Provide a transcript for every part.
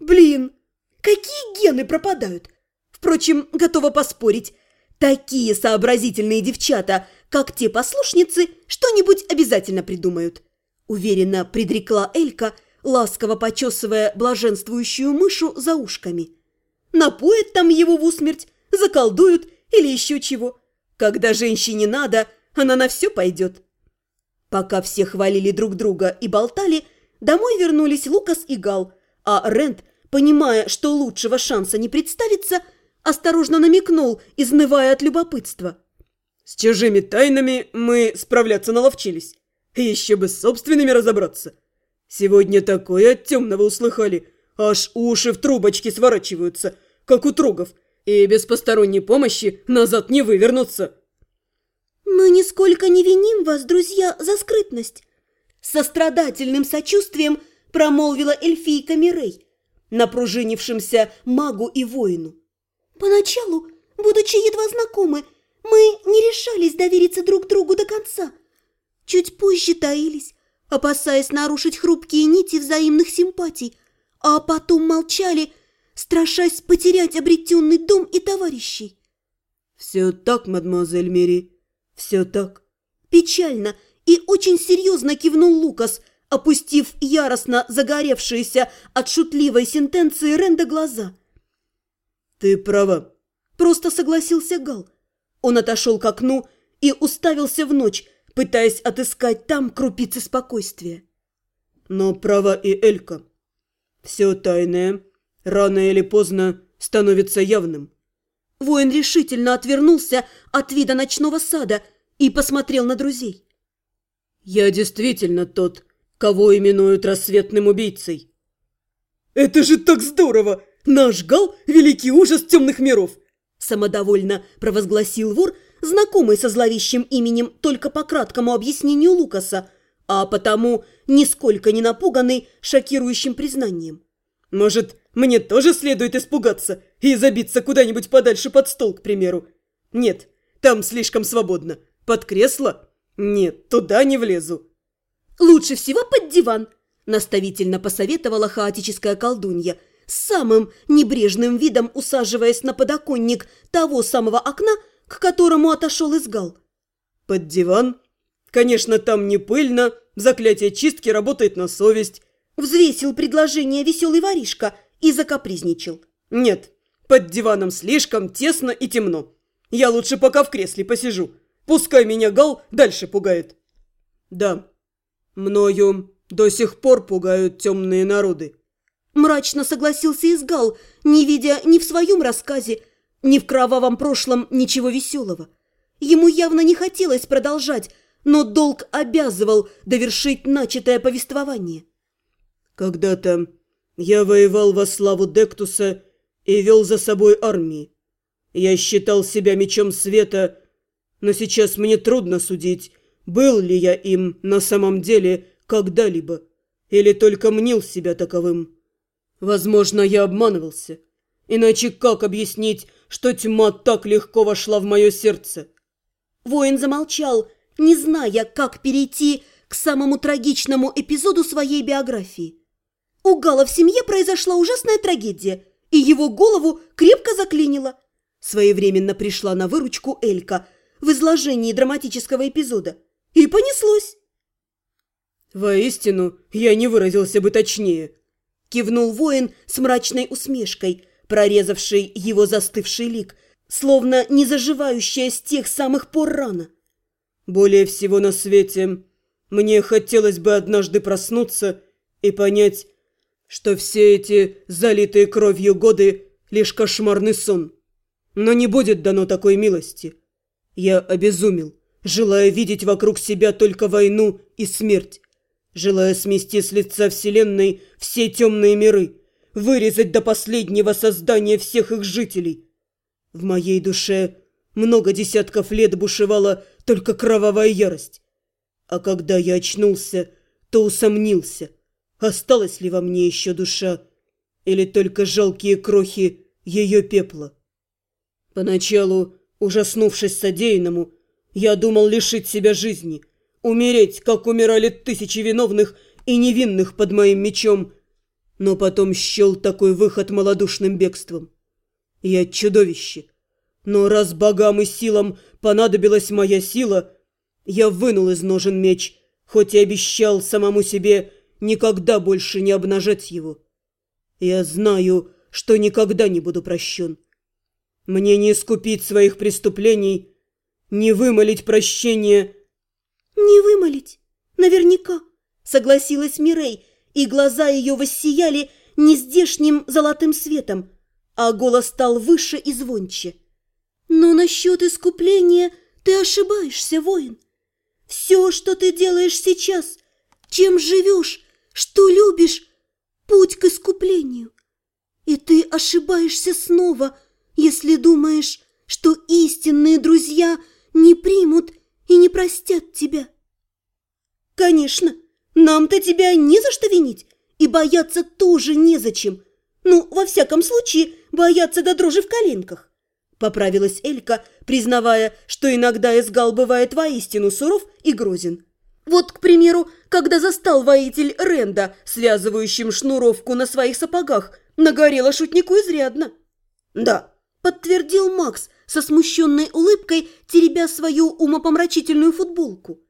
Блин, какие гены пропадают? Впрочем, готова поспорить. Такие сообразительные девчата, как те послушницы, что-нибудь обязательно придумают. Уверенно предрекла Элька, ласково почесывая блаженствующую мышу за ушками. Напоят там его в усмерть, заколдуют или еще чего. Когда женщине надо, она на все пойдет. Пока все хвалили друг друга и болтали, домой вернулись Лукас и Гал, а Рент, понимая, что лучшего шанса не представится, осторожно намекнул, изнывая от любопытства. «С чужими тайнами мы справляться наловчились. Еще бы с собственными разобраться. Сегодня такое от темного услыхали, аж уши в трубочки сворачиваются, как у трогов, и без посторонней помощи назад не вывернуться». «Мы нисколько не виним вас, друзья, за скрытность!» Со страдательным сочувствием промолвила эльфийка Мирей, напружинившимся магу и воину. «Поначалу, будучи едва знакомы, мы не решались довериться друг другу до конца. Чуть позже таились, опасаясь нарушить хрупкие нити взаимных симпатий, а потом молчали, страшась потерять обретенный дом и товарищей. «Все так, мадемуазель Мири», «Все так». Печально и очень серьезно кивнул Лукас, опустив яростно загоревшиеся от шутливой сентенции Ренда глаза. «Ты права», – просто согласился Гал. Он отошел к окну и уставился в ночь, пытаясь отыскать там крупицы спокойствия. «Но права и Элька. Все тайное, рано или поздно, становится явным. Воин решительно отвернулся от вида ночного сада и посмотрел на друзей. «Я действительно тот, кого именуют рассветным убийцей». «Это же так здорово! Наш Гал – великий ужас темных миров!» Самодовольно провозгласил вор, знакомый со зловещим именем только по краткому объяснению Лукаса, а потому нисколько не напуганный шокирующим признанием. «Может, мне тоже следует испугаться и забиться куда-нибудь подальше под стол, к примеру. Нет, там слишком свободно. Под кресло? Нет, туда не влезу. Лучше всего под диван, наставительно посоветовала хаотическая колдунья, с самым небрежным видом усаживаясь на подоконник того самого окна, к которому отошел изгал. Под диван? Конечно, там не пыльно, заклятие чистки работает на совесть. Взвесил предложение веселый воришка – и закапризничал. «Нет, под диваном слишком тесно и темно. Я лучше пока в кресле посижу. Пускай меня Гал дальше пугает». «Да, мною до сих пор пугают темные народы». Мрачно согласился Изгал, не видя ни в своем рассказе, ни в кровавом прошлом ничего веселого. Ему явно не хотелось продолжать, но долг обязывал довершить начатое повествование. «Когда-то я воевал во славу Дектуса и вел за собой армии. Я считал себя мечом света, но сейчас мне трудно судить, был ли я им на самом деле когда-либо, или только мнил себя таковым. Возможно, я обманывался. Иначе как объяснить, что тьма так легко вошла в мое сердце? Воин замолчал, не зная, как перейти к самому трагичному эпизоду своей биографии. У Гала в семье произошла ужасная трагедия, и его голову крепко заклинило. Своевременно пришла на выручку Элька в изложении драматического эпизода. И понеслось. «Воистину, я не выразился бы точнее», – кивнул воин с мрачной усмешкой, прорезавший его застывший лик, словно не заживающая с тех самых пор рана. «Более всего на свете мне хотелось бы однажды проснуться и понять, что все эти залитые кровью годы – лишь кошмарный сон. Но не будет дано такой милости. Я обезумел, желая видеть вокруг себя только войну и смерть, желая смести с лица Вселенной все темные миры, вырезать до последнего создания всех их жителей. В моей душе много десятков лет бушевала только кровавая ярость. А когда я очнулся, то усомнился – Осталась ли во мне еще душа, или только жалкие крохи ее пепла? Поначалу, ужаснувшись содеянному, я думал лишить себя жизни, умереть, как умирали тысячи виновных и невинных под моим мечом. но потом счел такой выход малодушным бегством. Я чудовище. Но раз богам и силам понадобилась моя сила, я вынул из ножен меч, хоть и обещал самому себе никогда больше не обнажать его. Я знаю, что никогда не буду прощен. Мне не искупить своих преступлений, не вымолить прощения. Не вымолить, наверняка, согласилась Мирей, и глаза ее воссияли нездешним золотым светом, а голос стал выше и звонче. Но насчет искупления ты ошибаешься, воин. Все, что ты делаешь сейчас, чем живешь, что любишь, путь к искуплению. И ты ошибаешься снова, если думаешь, что истинные друзья не примут и не простят тебя. Конечно, нам-то тебя не за что винить, и бояться тоже незачем. Ну, во всяком случае, бояться до дрожи в коленках. Поправилась Элька, признавая, что иногда Эсгал бывает воистину суров и грозен. Вот, к примеру, когда застал воитель Ренда, связывающим шнуровку на своих сапогах, нагорело шутнику изрядно. «Да», — подтвердил Макс со смущенной улыбкой, теребя свою умопомрачительную футболку.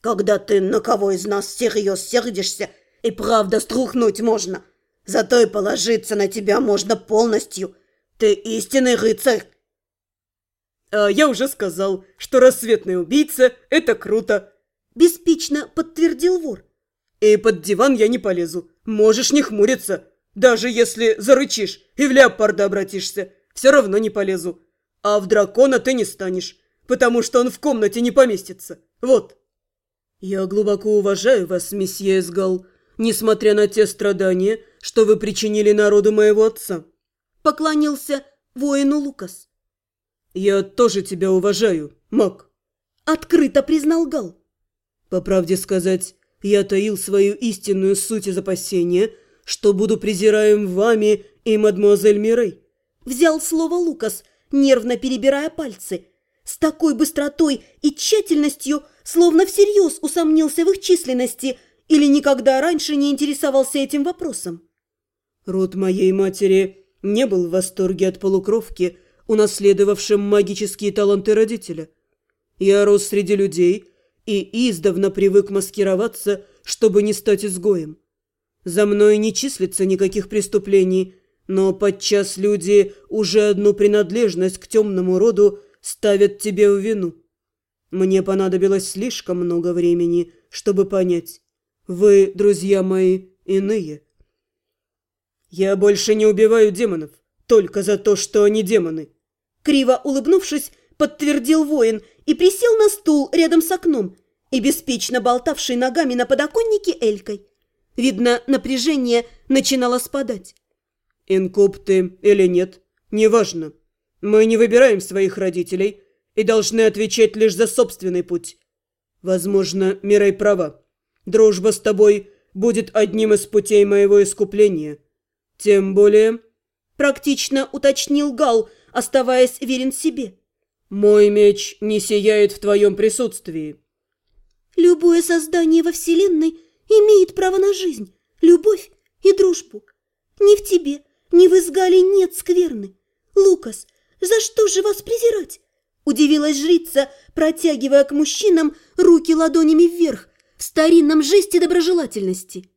«Когда ты на кого из нас всерьез сердишься, и правда струхнуть можно, зато и положиться на тебя можно полностью. Ты истинный рыцарь». «А я уже сказал, что рассветный убийца – это круто», Беспечно подтвердил вор. «И под диван я не полезу. Можешь не хмуриться. Даже если зарычишь и в леопарда обратишься, все равно не полезу. А в дракона ты не станешь, потому что он в комнате не поместится. Вот». «Я глубоко уважаю вас, месье Эсгал, несмотря на те страдания, что вы причинили народу моего отца», — поклонился воину Лукас. «Я тоже тебя уважаю, маг», — открыто признал Гал. По правде сказать, я таил свою истинную суть из опасения, что буду презираем вами и мадемуазель Мирей. Взял слово Лукас, нервно перебирая пальцы. С такой быстротой и тщательностью, словно всерьез усомнился в их численности или никогда раньше не интересовался этим вопросом. Род моей матери не был в восторге от полукровки, унаследовавшим магические таланты родителя. Я рос среди людей – и издавна привык маскироваться, чтобы не стать изгоем. За мной не числится никаких преступлений, но подчас люди уже одну принадлежность к темному роду ставят тебе в вину. Мне понадобилось слишком много времени, чтобы понять. Вы, друзья мои, иные. Я больше не убиваю демонов, только за то, что они демоны. Криво улыбнувшись, подтвердил воин и присел на стул рядом с окном и беспечно болтавший ногами на подоконнике Элькой. Видно, напряжение начинало спадать. «Инкуб ты или нет, неважно. Мы не выбираем своих родителей и должны отвечать лишь за собственный путь. Возможно, Мирай права. Дружба с тобой будет одним из путей моего искупления. Тем более...» Практично уточнил Гал, оставаясь верен себе. Мой меч не сияет в твоем присутствии. Любое создание во Вселенной имеет право на жизнь, любовь и дружбу. Ни в тебе, ни в Изгале нет скверны. Лукас, за что же вас презирать? Удивилась жрица, протягивая к мужчинам руки ладонями вверх в старинном жесте доброжелательности.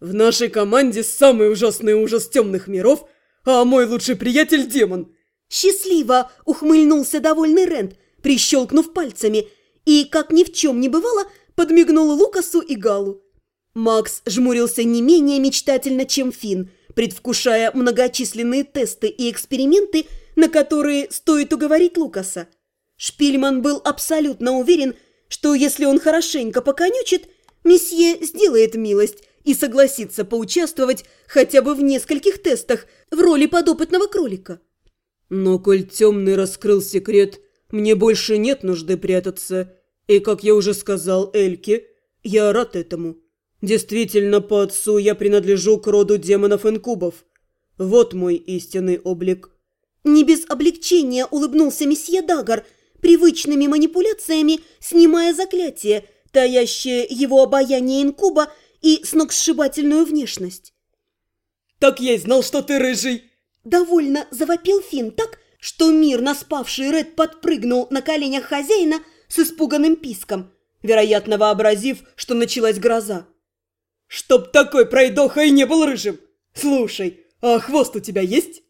В нашей команде самый ужасный ужас темных миров, а мой лучший приятель – демон – Счастливо ухмыльнулся довольный Рент, прищелкнув пальцами, и, как ни в чем не бывало, подмигнул Лукасу и Галу. Макс жмурился не менее мечтательно, чем Финн, предвкушая многочисленные тесты и эксперименты, на которые стоит уговорить Лукаса. Шпильман был абсолютно уверен, что если он хорошенько поконючит, месье сделает милость и согласится поучаствовать хотя бы в нескольких тестах в роли подопытного кролика. Но коль темный раскрыл секрет, мне больше нет нужды прятаться. И, как я уже сказал Эльке, я рад этому. Действительно, по отцу я принадлежу к роду демонов-инкубов. Вот мой истинный облик. Не без облегчения улыбнулся месье Дагар, привычными манипуляциями снимая заклятие, таящее его обаяние инкуба и сногсшибательную внешность. Так я и знал, что ты рыжий!» Довольно завопил Финн так, что мирно спавший Ред подпрыгнул на коленях хозяина с испуганным писком, вероятно, вообразив, что началась гроза. «Чтоб такой пройдоха и не был рыжим! Слушай, а хвост у тебя есть?»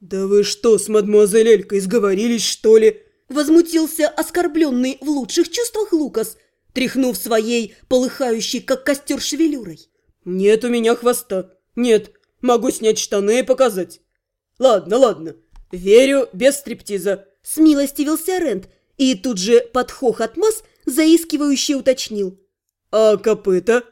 «Да вы что, с мадемуазель Элькой сговорились, что ли?» Возмутился оскорбленный в лучших чувствах Лукас, тряхнув своей, полыхающей, как костер шевелюрой. «Нет у меня хвоста. Нет, могу снять штаны и показать. Ладно, ладно, верю, без стриптиза». Смилостивился Рент и тут же под хохот масс заискивающе уточнил. «А копыта?»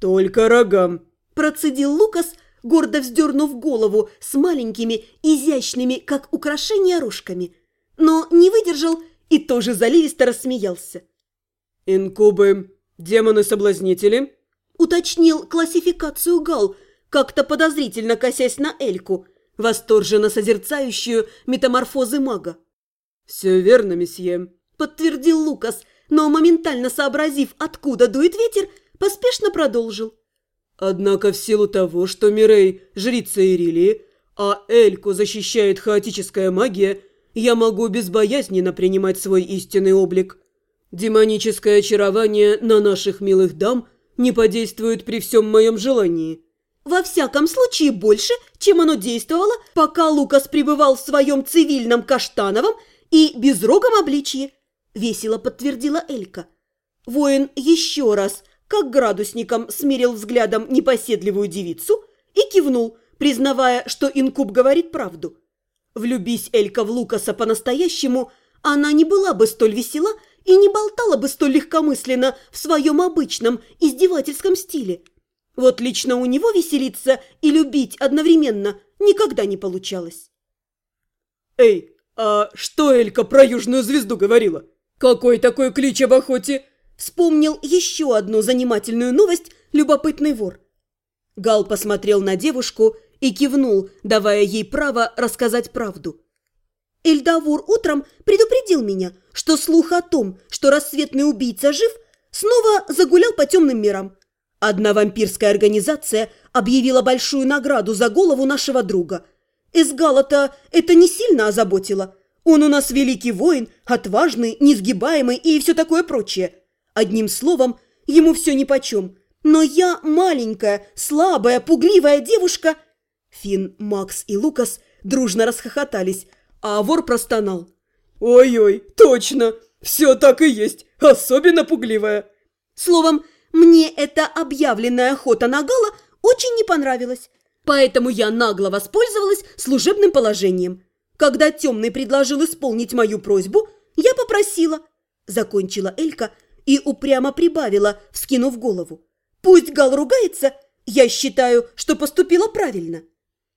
«Только рогам», – процедил Лукас, гордо вздернув голову с маленькими, изящными, как украшения, рожками. Но не выдержал и тоже заливисто рассмеялся. «Инкубы, демоны-соблазнители?» – уточнил классификацию Гал, как-то подозрительно косясь на Эльку, восторженно созерцающую метаморфозы мага. «Все верно, месье», – подтвердил Лукас, но моментально сообразив, откуда дует ветер, поспешно продолжил. Однако в силу того, что Мирей – жрица Ирилии, а Эльку защищает хаотическая магия, я могу безбоязненно принимать свой истинный облик. Демоническое очарование на наших милых дам не подействует при всем моем желании. Во всяком случае, больше, чем оно действовало, пока Лукас пребывал в своем цивильном каштановом и безрогом обличье, весело подтвердила Элька. Воин еще раз – как градусником смирил взглядом непоседливую девицу и кивнул, признавая, что инкуб говорит правду. Влюбись Элька в Лукаса по-настоящему, она не была бы столь весела и не болтала бы столь легкомысленно в своем обычном издевательском стиле. Вот лично у него веселиться и любить одновременно никогда не получалось. «Эй, а что Элька про южную звезду говорила? Какой такой клич об охоте?» Вспомнил еще одну занимательную новость любопытный вор. Гал посмотрел на девушку и кивнул, давая ей право рассказать правду. Эльдавур утром предупредил меня, что слух о том, что рассветный убийца жив, снова загулял по темным мирам. Одна вампирская организация объявила большую награду за голову нашего друга. Эсгала-то это не сильно озаботило. Он у нас великий воин, отважный, несгибаемый и все такое прочее. Одним словом, ему все нипочем. Но я маленькая, слабая, пугливая девушка... Фин, Макс и Лукас дружно расхохотались, а вор простонал. «Ой-ой, точно! Все так и есть, особенно пугливая!» Словом, мне эта объявленная охота на Гала очень не понравилась, поэтому я нагло воспользовалась служебным положением. Когда Темный предложил исполнить мою просьбу, я попросила, закончила Элька, и упрямо прибавила, вскинув голову. «Пусть Гал ругается, я считаю, что поступила правильно».